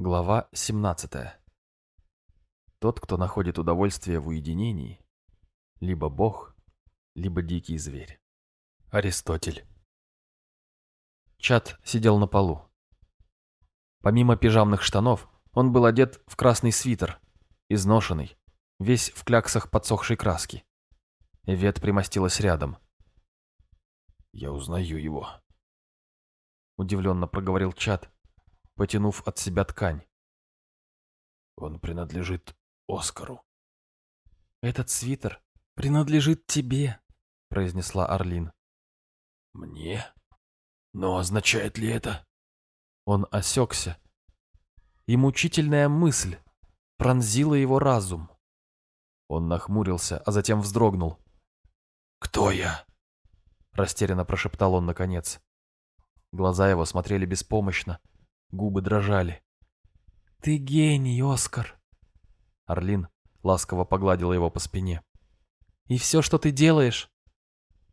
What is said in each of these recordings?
Глава 17. Тот, кто находит удовольствие в уединении, либо бог, либо дикий зверь. Аристотель. Чат сидел на полу. Помимо пижамных штанов, он был одет в красный свитер, изношенный, весь в кляксах подсохшей краски. Эвет примостилась рядом. «Я узнаю его», — удивленно проговорил Чат, потянув от себя ткань. Он принадлежит Оскару. «Этот свитер принадлежит тебе», — произнесла Орлин. «Мне? Но означает ли это?» Он осекся, и мучительная мысль пронзила его разум. Он нахмурился, а затем вздрогнул. «Кто я?» — растерянно прошептал он наконец. Глаза его смотрели беспомощно, Губы дрожали. «Ты гений, Оскар!» Орлин ласково погладила его по спине. «И все, что ты делаешь,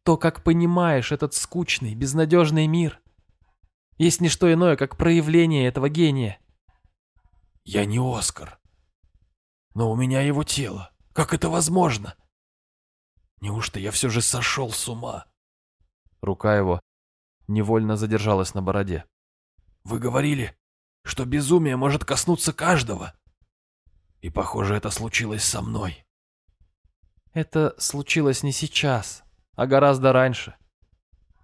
то, как понимаешь этот скучный, безнадежный мир, есть не что иное, как проявление этого гения». «Я не Оскар, но у меня его тело. Как это возможно?» «Неужто я все же сошел с ума?» Рука его невольно задержалась на бороде. Вы говорили, что безумие может коснуться каждого. И, похоже, это случилось со мной. Это случилось не сейчас, а гораздо раньше.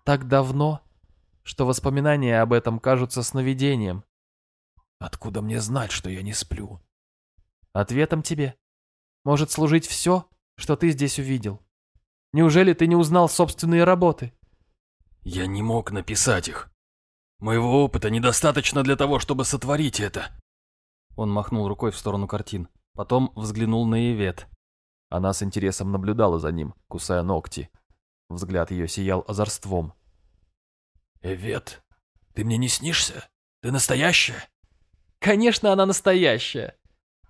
Так давно, что воспоминания об этом кажутся сновидением. Откуда мне знать, что я не сплю? Ответом тебе может служить все, что ты здесь увидел. Неужели ты не узнал собственные работы? Я не мог написать их. Моего опыта недостаточно для того, чтобы сотворить это. Он махнул рукой в сторону картин. Потом взглянул на Ивет. Она с интересом наблюдала за ним, кусая ногти. Взгляд ее сиял озорством. «Эвет, ты мне не снишься? Ты настоящая?» «Конечно, она настоящая!»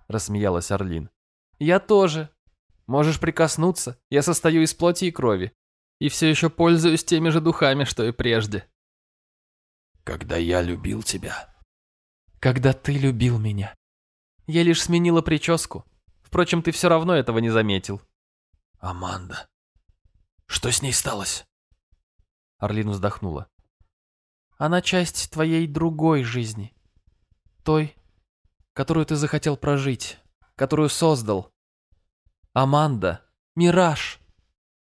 Рассмеялась Орлин. «Я тоже. Можешь прикоснуться. Я состою из плоти и крови. И все еще пользуюсь теми же духами, что и прежде. Когда я любил тебя. Когда ты любил меня. Я лишь сменила прическу. Впрочем, ты все равно этого не заметил. Аманда. Что с ней сталось? Орлин вздохнула. Она часть твоей другой жизни. Той, которую ты захотел прожить, которую создал. Аманда, мираж,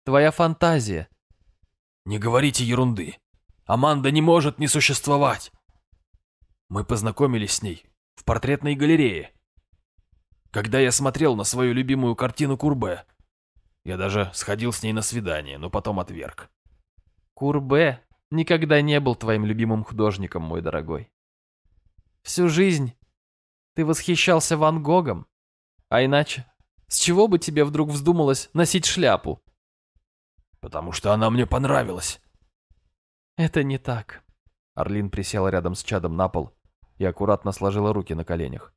твоя фантазия. Не говорите ерунды. Аманда не может не существовать. Мы познакомились с ней в портретной галерее. Когда я смотрел на свою любимую картину Курбе, я даже сходил с ней на свидание, но потом отверг. Курбе никогда не был твоим любимым художником, мой дорогой. Всю жизнь ты восхищался Ван Гогом, а иначе с чего бы тебе вдруг вздумалось носить шляпу? Потому что она мне понравилась. «Это не так». Орлин присела рядом с чадом на пол и аккуратно сложила руки на коленях.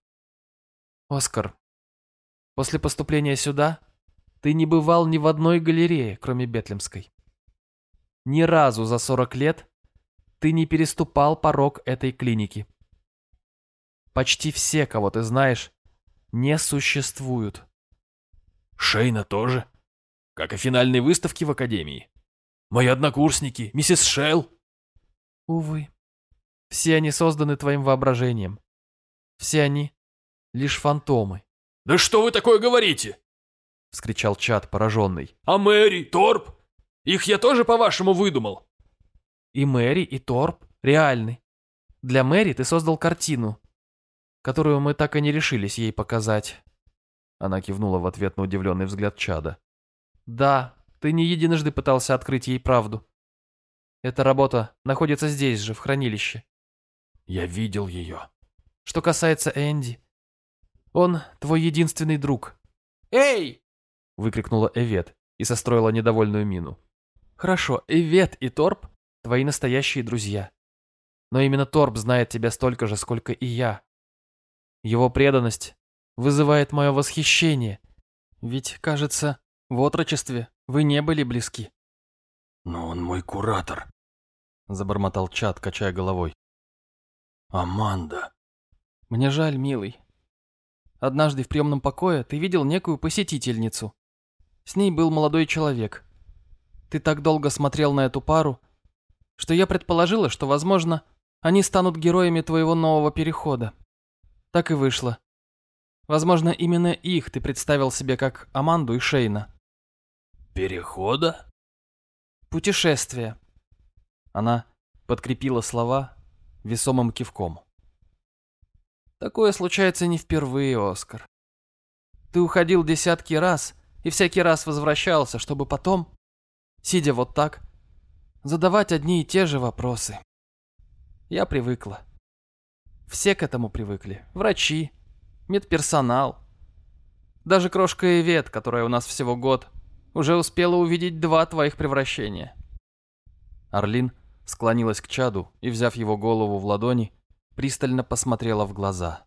«Оскар, после поступления сюда ты не бывал ни в одной галерее, кроме Бетлемской. Ни разу за сорок лет ты не переступал порог этой клиники. Почти все, кого ты знаешь, не существуют». «Шейна тоже? Как и финальные выставки в Академии?» Мои однокурсники, миссис Шелл. Увы. Все они созданы твоим воображением. Все они лишь фантомы. Да что вы такое говорите? Вскричал Чат, пораженный. А Мэри, Торп? Их я тоже, по-вашему, выдумал? И Мэри, и Торп реальны. Для Мэри ты создал картину, которую мы так и не решились ей показать. Она кивнула в ответ на удивленный взгляд Чада. Да, ты не единожды пытался открыть ей правду. Эта работа находится здесь же, в хранилище. Я видел ее. Что касается Энди, он твой единственный друг. Эй! выкрикнула Эвет и состроила недовольную мину. Хорошо, Эвет и Торп твои настоящие друзья. Но именно Торп знает тебя столько же, сколько и я. Его преданность вызывает мое восхищение. Ведь, кажется, в отрочестве вы не были близки. Но он мой куратор, забормотал Чат, качая головой. Аманда. Мне жаль, милый. Однажды в приемном покое ты видел некую посетительницу. С ней был молодой человек. Ты так долго смотрел на эту пару, что я предположила, что, возможно, они станут героями твоего нового перехода. Так и вышло. Возможно, именно их ты представил себе как Аманду и Шейна. Перехода? Путешествие. Она подкрепила слова весомым кивком. Такое случается не впервые, Оскар. Ты уходил десятки раз и всякий раз возвращался, чтобы потом, сидя вот так, задавать одни и те же вопросы. Я привыкла. Все к этому привыкли. Врачи, медперсонал. Даже крошка Ивет, которая у нас всего год, уже успела увидеть два твоих превращения. Орлин склонилась к чаду и, взяв его голову в ладони, пристально посмотрела в глаза.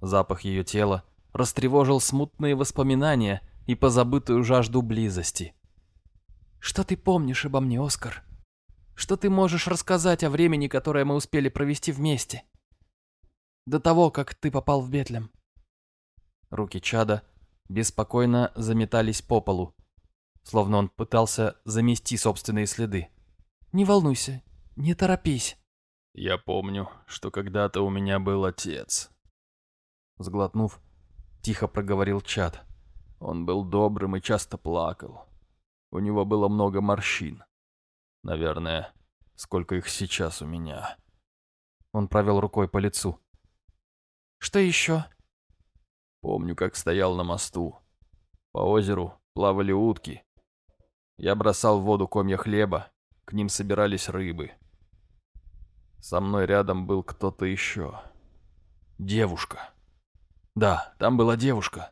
Запах ее тела растревожил смутные воспоминания и позабытую жажду близости. «Что ты помнишь обо мне, Оскар? Что ты можешь рассказать о времени, которое мы успели провести вместе? До того, как ты попал в Бетлем?» Руки Чада беспокойно заметались по полу, словно он пытался замести собственные следы. «Не волнуйся, не торопись». «Я помню, что когда-то у меня был отец». Сглотнув, тихо проговорил Чад. Он был добрым и часто плакал. У него было много морщин. Наверное, сколько их сейчас у меня. Он провел рукой по лицу. «Что еще?» Помню, как стоял на мосту. По озеру плавали утки. Я бросал в воду комья хлеба, к ним собирались рыбы. Со мной рядом был кто-то еще. Девушка. Да, там была девушка.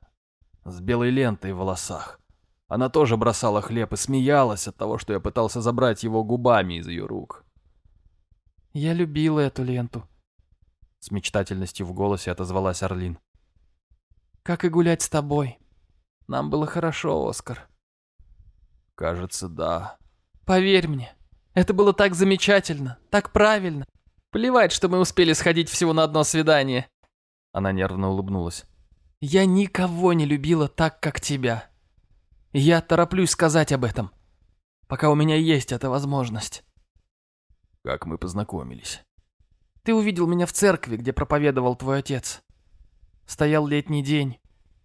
С белой лентой в волосах. Она тоже бросала хлеб и смеялась от того, что я пытался забрать его губами из ее рук. «Я любила эту ленту», — с мечтательностью в голосе отозвалась Орлин. «Как и гулять с тобой. Нам было хорошо, Оскар». «Кажется, да». «Поверь мне, это было так замечательно, так правильно. Плевать, что мы успели сходить всего на одно свидание. Она нервно улыбнулась. Я никого не любила так, как тебя. я тороплюсь сказать об этом, пока у меня есть эта возможность. Как мы познакомились? Ты увидел меня в церкви, где проповедовал твой отец. Стоял летний день.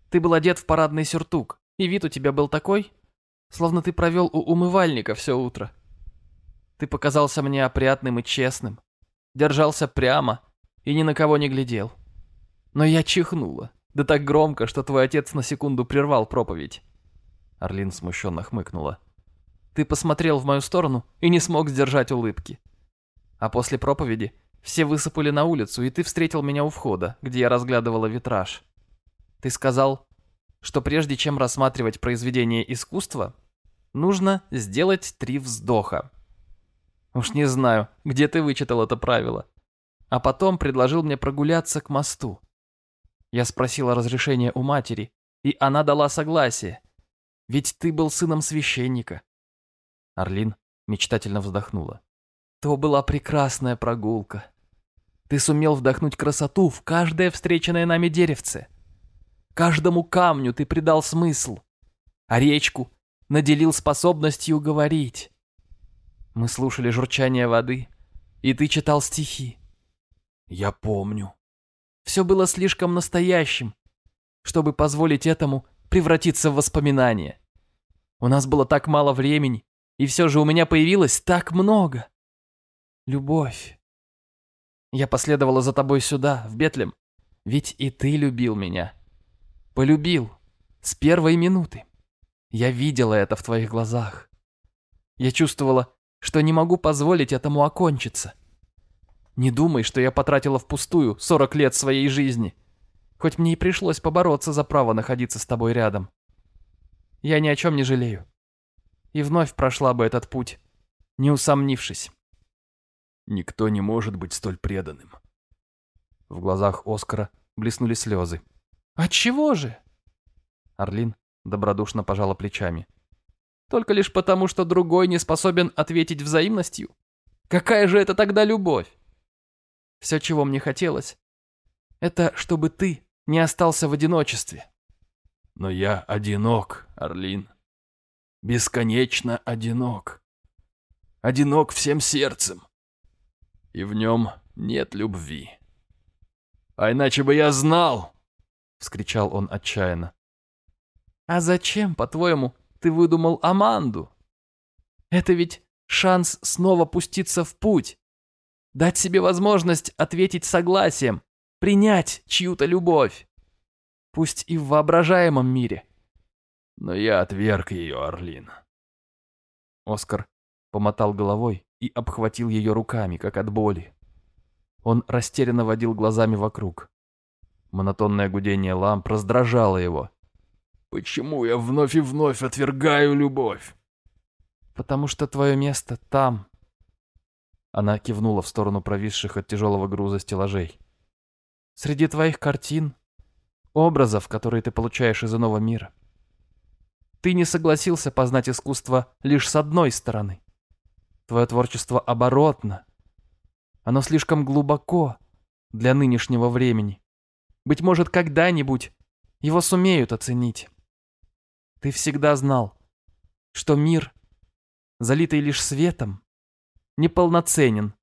Ты был одет в парадный сюртук, и вид у тебя был такой, словно ты провел у умывальника все утро. Ты показался мне опрятным и честным, держался прямо и ни на кого не глядел. Но я чихнула, да так громко, что твой отец на секунду прервал проповедь. Орлин смущенно хмыкнула. Ты посмотрел в мою сторону и не смог сдержать улыбки. А после проповеди все высыпали на улицу, и ты встретил меня у входа, где я разглядывала витраж. Ты сказал, что прежде чем рассматривать произведение искусства, нужно сделать три вздоха. Уж не знаю, где ты вычитал это правило. А потом предложил мне прогуляться к мосту. Я спросила разрешения у матери, и она дала согласие. Ведь ты был сыном священника. Орлин мечтательно вздохнула. То была прекрасная прогулка. Ты сумел вдохнуть красоту в каждое встреченное нами деревце. Каждому камню ты придал смысл, а речку наделил способностью говорить. Мы слушали журчание воды, и ты читал стихи. Я помню. Все было слишком настоящим, чтобы позволить этому превратиться в воспоминание. У нас было так мало времени, и все же у меня появилось так много. Любовь. Я последовала за тобой сюда, в Бетлем, ведь и ты любил меня. Полюбил. С первой минуты. Я видела это в твоих глазах. Я чувствовала, что не могу позволить этому окончиться. Не думай, что я потратила впустую 40 лет своей жизни, хоть мне и пришлось побороться за право находиться с тобой рядом. Я ни о чем не жалею. И вновь прошла бы этот путь, не усомнившись. Никто не может быть столь преданным. В глазах Оскара блеснули слезы. «Отчего же?» Орлин добродушно пожала плечами. Только лишь потому, что другой не способен ответить взаимностью? Какая же это тогда любовь? Все, чего мне хотелось, Это чтобы ты не остался в одиночестве. Но я одинок, Орлин. Бесконечно одинок. Одинок всем сердцем. И в нем нет любви. А иначе бы я знал, — вскричал он отчаянно. А зачем, по-твоему, ты выдумал Аманду? Это ведь шанс снова пуститься в путь. Дать себе возможность ответить согласием, принять чью-то любовь. Пусть и в воображаемом мире. Но я отверг ее, Орлин. Оскар помотал головой и обхватил ее руками, как от боли. Он растерянно водил глазами вокруг. Монотонное гудение ламп раздражало его. «Почему я вновь и вновь отвергаю любовь?» «Потому что твое место там». Она кивнула в сторону провисших от тяжелого груза стеллажей. «Среди твоих картин, образов, которые ты получаешь из иного мира. Ты не согласился познать искусство лишь с одной стороны. Твое творчество оборотно. Оно слишком глубоко для нынешнего времени. Быть может, когда-нибудь его сумеют оценить. Ты всегда знал, что мир, залитый лишь светом, неполноценен,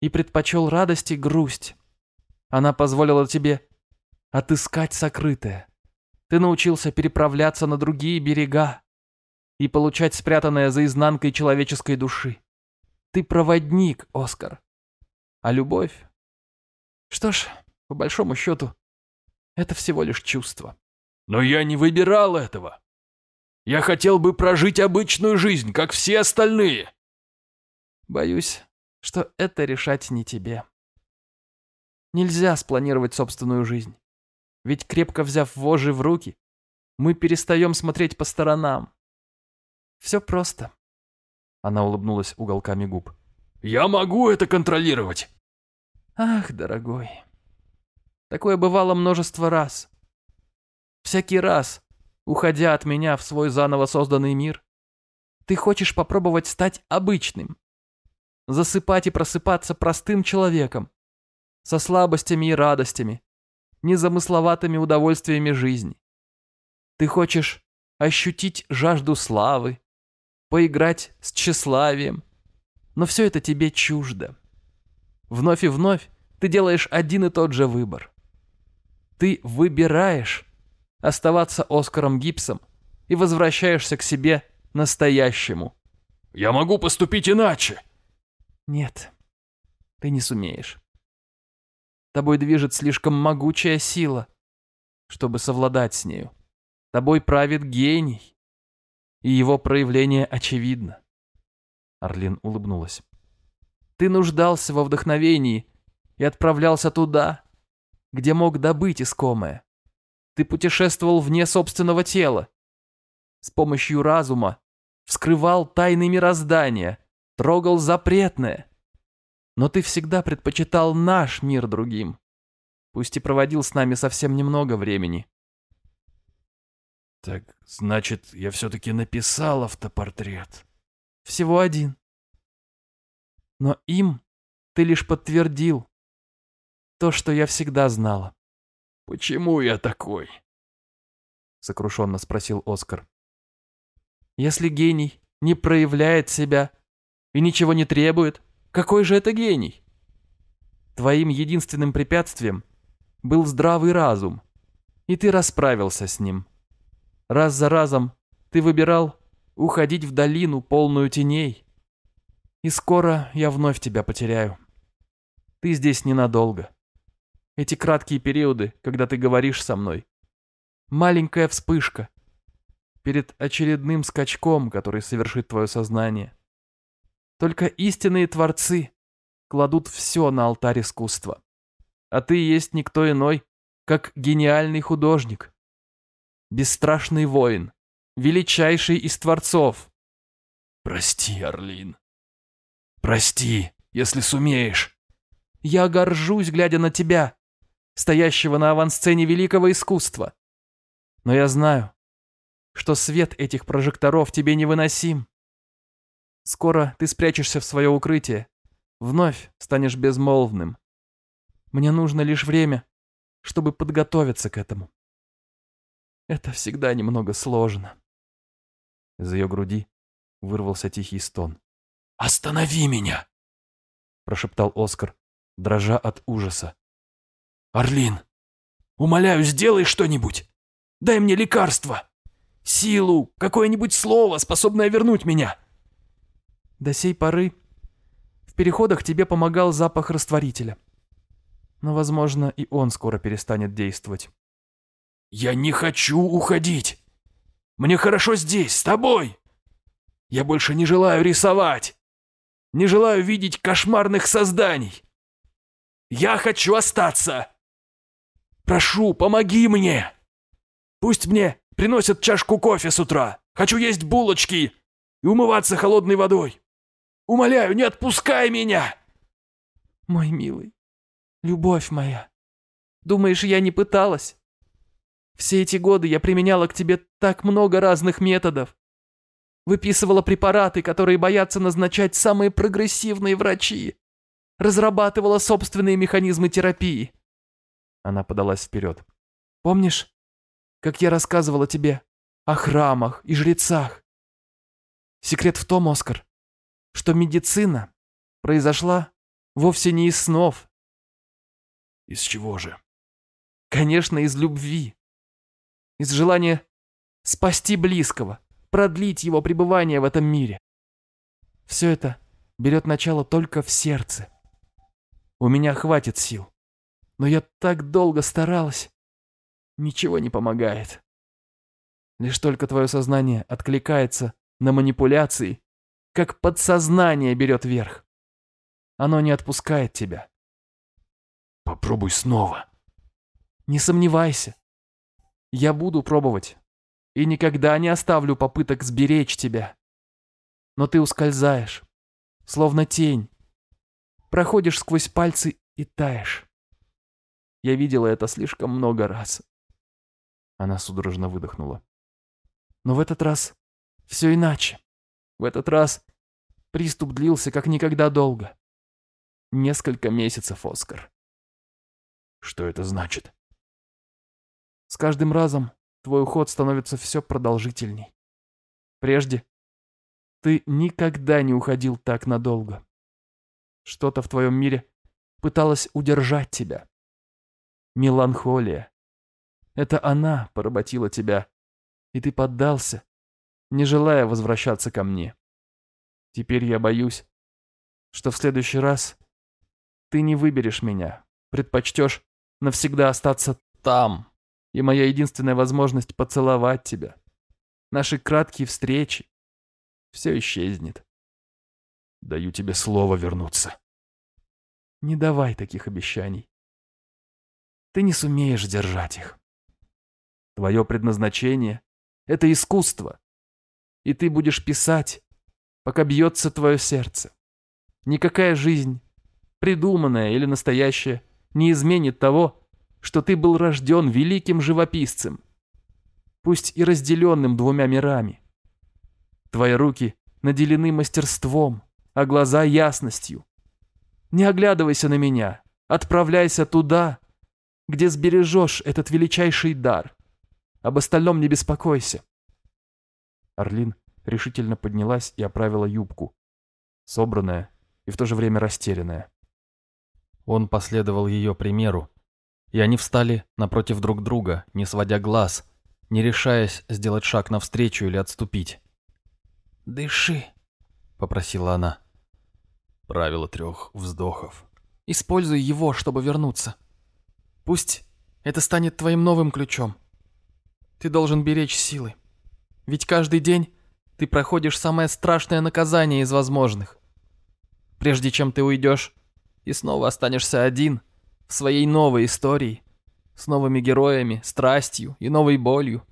и предпочел радость и грусть. Она позволила тебе отыскать сокрытое. Ты научился переправляться на другие берега и получать спрятанное за изнанкой человеческой души. Ты проводник, Оскар. А любовь? Что ж, по большому счету, это всего лишь чувство. Но я не выбирал этого. Я хотел бы прожить обычную жизнь, как все остальные. Боюсь, что это решать не тебе. Нельзя спланировать собственную жизнь. Ведь крепко взяв вожжи в руки, мы перестаем смотреть по сторонам. Все просто. Она улыбнулась уголками губ. Я могу это контролировать. Ах, дорогой. Такое бывало множество раз. Всякий раз, уходя от меня в свой заново созданный мир, ты хочешь попробовать стать обычным. Засыпать и просыпаться простым человеком, со слабостями и радостями, незамысловатыми удовольствиями жизни. Ты хочешь ощутить жажду славы, поиграть с тщеславием, но все это тебе чуждо. Вновь и вновь ты делаешь один и тот же выбор. Ты выбираешь оставаться Оскаром Гибсом и возвращаешься к себе настоящему. Я могу поступить иначе. Нет, ты не сумеешь. Тобой движет слишком могучая сила, чтобы совладать с нею. Тобой правит гений, и его проявление очевидно. Орлин улыбнулась. Ты нуждался во вдохновении и отправлялся туда, где мог добыть искомое. Ты путешествовал вне собственного тела. С помощью разума вскрывал тайны мироздания, трогал запретное, но ты всегда предпочитал наш мир другим. Пусть и проводил с нами совсем немного времени. Так, значит, я все-таки написал автопортрет. Всего один. Но им ты лишь подтвердил то, что я всегда знала. Почему я такой? Сокрушенно спросил Оскар. Если гений не проявляет себя и ничего не требует, какой же это гений? Твоим единственным препятствием был здравый разум, и ты расправился с ним. Раз за разом ты выбирал уходить в долину, полную теней. И скоро я вновь тебя потеряю. Ты здесь ненадолго. Эти краткие периоды, когда ты говоришь со мной. Маленькая вспышка перед очередным скачком, который совершит твое сознание. Только истинные творцы кладут все на алтарь искусства. А ты есть никто иной, как гениальный художник. Бесстрашный воин, величайший из творцов. Прости, Орлин. Прости, если сумеешь. Я горжусь, глядя на тебя, стоящего на авансцене великого искусства. Но я знаю, что свет этих прожекторов тебе невыносим. Скоро ты спрячешься в свое укрытие, вновь станешь безмолвным. Мне нужно лишь время, чтобы подготовиться к этому. Это всегда немного сложно. Из ее груди вырвался тихий стон. «Останови меня!» прошептал Оскар, дрожа от ужаса. «Орлин, умоляю, сделай что-нибудь! Дай мне лекарство! Силу, какое-нибудь слово, способное вернуть меня!» До сей поры в переходах тебе помогал запах растворителя. Но, возможно, и он скоро перестанет действовать. «Я не хочу уходить! Мне хорошо здесь, с тобой! Я больше не желаю рисовать! Не желаю видеть кошмарных созданий! Я хочу остаться! Прошу, помоги мне! Пусть мне приносят чашку кофе с утра! Хочу есть булочки и умываться холодной водой! Умоляю, не отпускай меня!» Мой милый, любовь моя, думаешь, я не пыталась? Все эти годы я применяла к тебе так много разных методов. Выписывала препараты, которые боятся назначать самые прогрессивные врачи. Разрабатывала собственные механизмы терапии. Она подалась вперед. Помнишь, как я рассказывала тебе о храмах и жрецах? Секрет в том, Оскар, что медицина произошла вовсе не из снов. Из чего же? Конечно, из любви из желания спасти близкого, продлить его пребывание в этом мире. Все это берет начало только в сердце. У меня хватит сил, но я так долго старалась. Ничего не помогает. Лишь только твое сознание откликается на манипуляции, как подсознание берет верх. Оно не отпускает тебя. Попробуй снова. Не сомневайся. Я буду пробовать. И никогда не оставлю попыток сберечь тебя. Но ты ускользаешь, словно тень. Проходишь сквозь пальцы и таешь. Я видела это слишком много раз. Она судорожно выдохнула. Но в этот раз все иначе. В этот раз приступ длился как никогда долго. Несколько месяцев, Оскар. Что это значит? С каждым разом твой уход становится все продолжительней. Прежде ты никогда не уходил так надолго. Что-то в твоем мире пыталось удержать тебя. Меланхолия. Это она поработила тебя, и ты поддался, не желая возвращаться ко мне. Теперь я боюсь, что в следующий раз ты не выберешь меня, предпочтешь навсегда остаться там, и моя единственная возможность поцеловать тебя, наши краткие встречи, все исчезнет. Даю тебе слово вернуться. Не давай таких обещаний. Ты не сумеешь держать их. Твое предназначение — это искусство, и ты будешь писать, пока бьется твое сердце. Никакая жизнь, придуманная или настоящая, не изменит того, что ты был рожден великим живописцем, пусть и разделенным двумя мирами. Твои руки наделены мастерством, а глаза ясностью. Не оглядывайся на меня, отправляйся туда, где сбережешь этот величайший дар. Об остальном не беспокойся. Орлин решительно поднялась и оправила юбку, собранная и в то же время растерянная. Он последовал ее примеру и они встали напротив друг друга, не сводя глаз, не решаясь сделать шаг навстречу или отступить. «Дыши», — попросила она. Правило трех вздохов. «Используй его, чтобы вернуться. Пусть это станет твоим новым ключом. Ты должен беречь силы. Ведь каждый день ты проходишь самое страшное наказание из возможных. Прежде чем ты уйдешь и снова останешься один — в своей новой истории, с новыми героями, страстью и новой болью.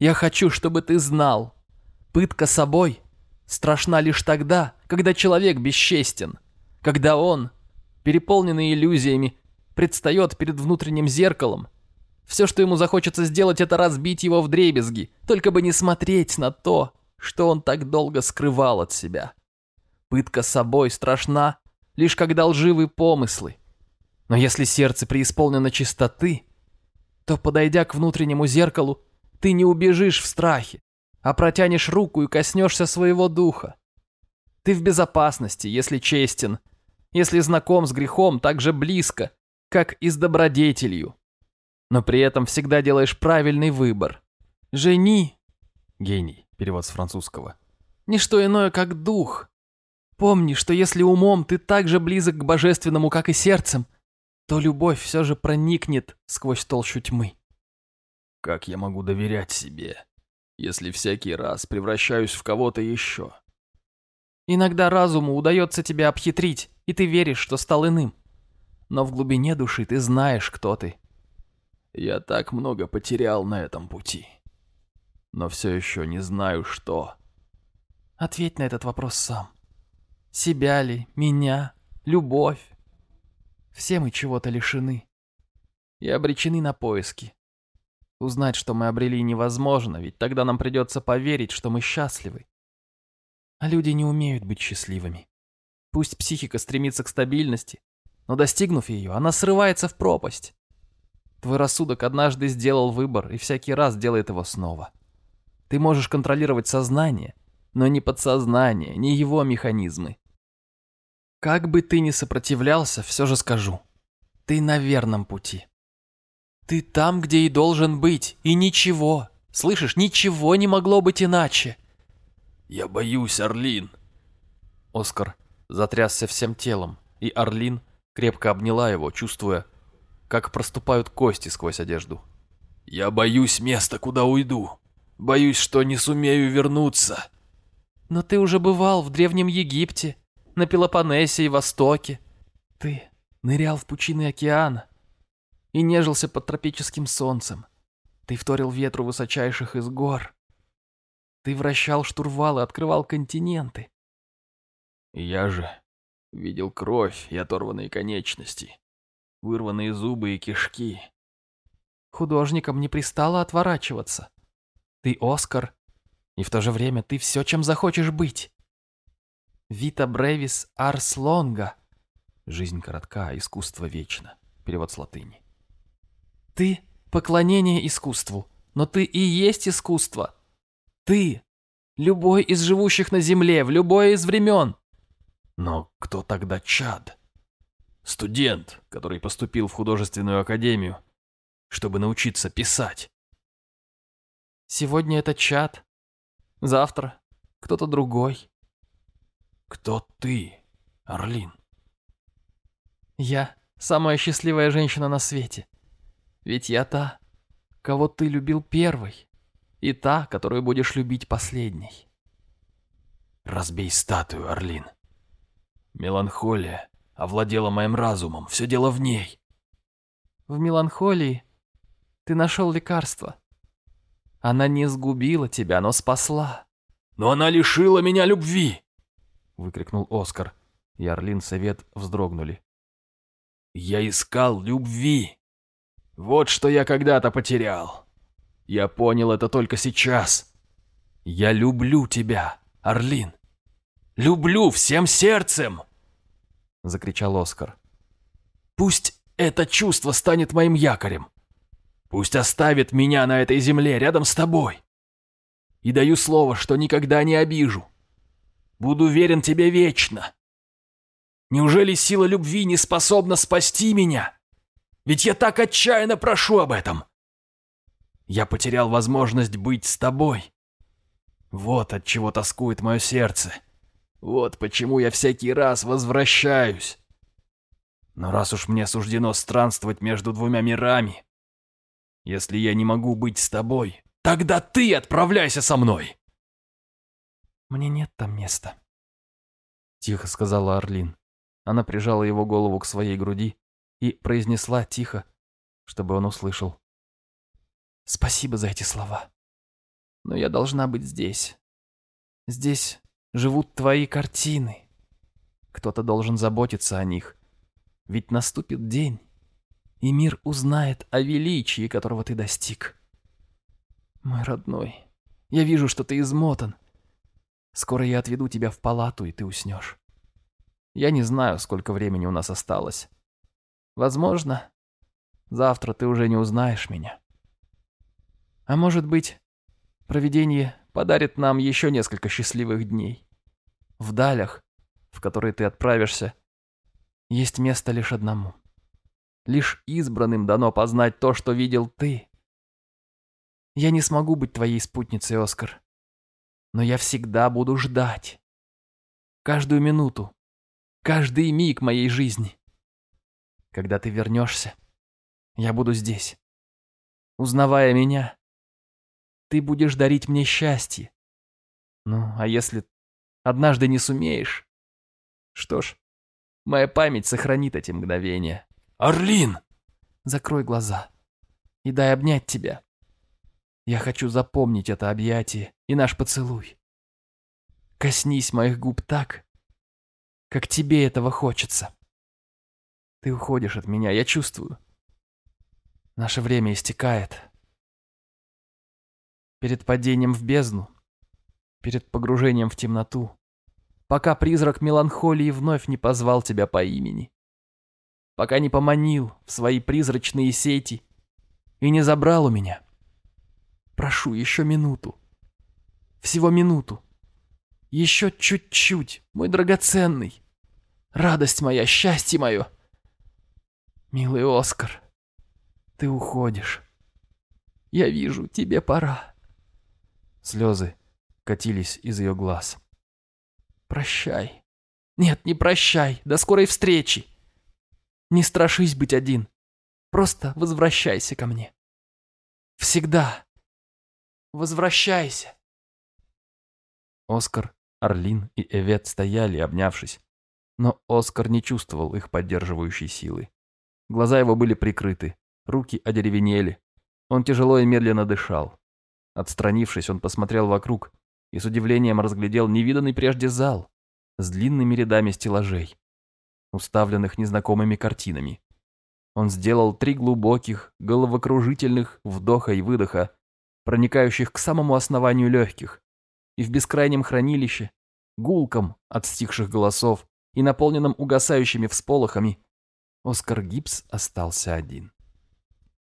Я хочу, чтобы ты знал, пытка собой страшна лишь тогда, когда человек бесчестен, когда он, переполненный иллюзиями, предстает перед внутренним зеркалом. Все, что ему захочется сделать, это разбить его в дребезги, только бы не смотреть на то, что он так долго скрывал от себя. Пытка собой страшна, лишь когда лживые помыслы, Но если сердце преисполнено чистоты, то, подойдя к внутреннему зеркалу, ты не убежишь в страхе, а протянешь руку и коснешься своего духа. Ты в безопасности, если честен, если знаком с грехом так же близко, как и с добродетелью. Но при этом всегда делаешь правильный выбор. Жени, Гений. Перевод с французского. не что иное, как дух. Помни, что если умом ты так же близок к божественному, как и сердцем, то любовь все же проникнет сквозь толщу тьмы. Как я могу доверять себе, если всякий раз превращаюсь в кого-то еще? Иногда разуму удается тебя обхитрить, и ты веришь, что стал иным. Но в глубине души ты знаешь, кто ты. Я так много потерял на этом пути. Но все еще не знаю, что. Ответь на этот вопрос сам. Себя ли, меня, любовь? Все мы чего-то лишены. И обречены на поиски. Узнать, что мы обрели, невозможно, ведь тогда нам придется поверить, что мы счастливы. А люди не умеют быть счастливыми. Пусть психика стремится к стабильности, но достигнув ее, она срывается в пропасть. Твой рассудок однажды сделал выбор и всякий раз делает его снова. Ты можешь контролировать сознание, но не подсознание, не его механизмы. Как бы ты ни сопротивлялся, все же скажу. Ты на верном пути. Ты там, где и должен быть, и ничего, слышишь, ничего не могло быть иначе. Я боюсь, Орлин. Оскар затрясся всем телом, и Орлин крепко обняла его, чувствуя, как проступают кости сквозь одежду. Я боюсь места, куда уйду. Боюсь, что не сумею вернуться. Но ты уже бывал в Древнем Египте, на Пелопоннесе и Востоке. Ты нырял в пучины океана и нежился под тропическим солнцем. Ты вторил ветру высочайших из гор. Ты вращал штурвал и открывал континенты. Я же видел кровь и оторванные конечности, вырванные зубы и кишки. Художникам не пристало отворачиваться. Ты Оскар, и в то же время ты все, чем захочешь быть. Вита Бревис Арс Лонга. Жизнь коротка, искусство вечно. Перевод с латыни. Ты — поклонение искусству, но ты и есть искусство. Ты — любой из живущих на земле, в любое из времен. Но кто тогда Чад? Студент, который поступил в художественную академию, чтобы научиться писать. Сегодня это Чад, завтра кто-то другой. Кто ты, Орлин? Я самая счастливая женщина на свете. Ведь я та, кого ты любил первой, и та, которую будешь любить последней. Разбей статую, Орлин. Меланхолия овладела моим разумом, все дело в ней. В меланхолии ты нашел лекарство. Она не сгубила тебя, но спасла. Но она лишила меня любви! Выкрикнул Оскар, и Орлин Совет вздрогнули. Я искал любви. Вот что я когда-то потерял. Я понял это только сейчас. Я люблю тебя, Орлин. Люблю всем сердцем!» Закричал Оскар. «Пусть это чувство станет моим якорем. Пусть оставит меня на этой земле рядом с тобой. И даю слово, что никогда не обижу. Буду верен тебе вечно. Неужели сила любви не способна спасти меня? Ведь я так отчаянно прошу об этом. Я потерял возможность быть с тобой. Вот от чего тоскует мое сердце. Вот почему я всякий раз возвращаюсь. Но раз уж мне суждено странствовать между двумя мирами, если я не могу быть с тобой, тогда ты отправляйся со мной. Мне нет там места. Тихо сказала Орлин. Она прижала его голову к своей груди и произнесла тихо, чтобы он услышал. Спасибо за эти слова. Но я должна быть здесь. Здесь живут твои картины. Кто-то должен заботиться о них. Ведь наступит день, и мир узнает о величии, которого ты достиг. Мой родной, я вижу, что ты измотан. Скоро я отведу тебя в палату, и ты уснешь. Я не знаю, сколько времени у нас осталось. Возможно, завтра ты уже не узнаешь меня. А может быть, провидение подарит нам еще несколько счастливых дней. В далях, в которые ты отправишься, есть место лишь одному. Лишь избранным дано познать то, что видел ты. Я не смогу быть твоей спутницей, Оскар. Но я всегда буду ждать. Каждую минуту, каждый миг моей жизни. Когда ты вернешься, я буду здесь. Узнавая меня, ты будешь дарить мне счастье. Ну, а если однажды не сумеешь? Что ж, моя память сохранит эти мгновения. «Орлин!» Закрой глаза и дай обнять тебя. Я хочу запомнить это объятие и наш поцелуй. Коснись моих губ так, как тебе этого хочется. Ты уходишь от меня, я чувствую. Наше время истекает. Перед падением в бездну, перед погружением в темноту, пока призрак меланхолии вновь не позвал тебя по имени пока не поманил в свои призрачные сети и не забрал у меня. Прошу, еще минуту. Всего минуту. Еще чуть-чуть, мой драгоценный. Радость моя, счастье мое. Милый Оскар, ты уходишь. Я вижу, тебе пора. Слезы катились из ее глаз. Прощай. Нет, не прощай. До скорой встречи. Не страшись быть один. Просто возвращайся ко мне. Всегда. Возвращайся. Оскар, Орлин и Эвет стояли, обнявшись. Но Оскар не чувствовал их поддерживающей силы. Глаза его были прикрыты, руки одеревенели. Он тяжело и медленно дышал. Отстранившись, он посмотрел вокруг и с удивлением разглядел невиданный прежде зал с длинными рядами стеллажей уставленных незнакомыми картинами. Он сделал три глубоких, головокружительных вдоха и выдоха, проникающих к самому основанию легких, и в бескрайнем хранилище, гулком от стихших голосов и наполненном угасающими всполохами, Оскар Гибс остался один.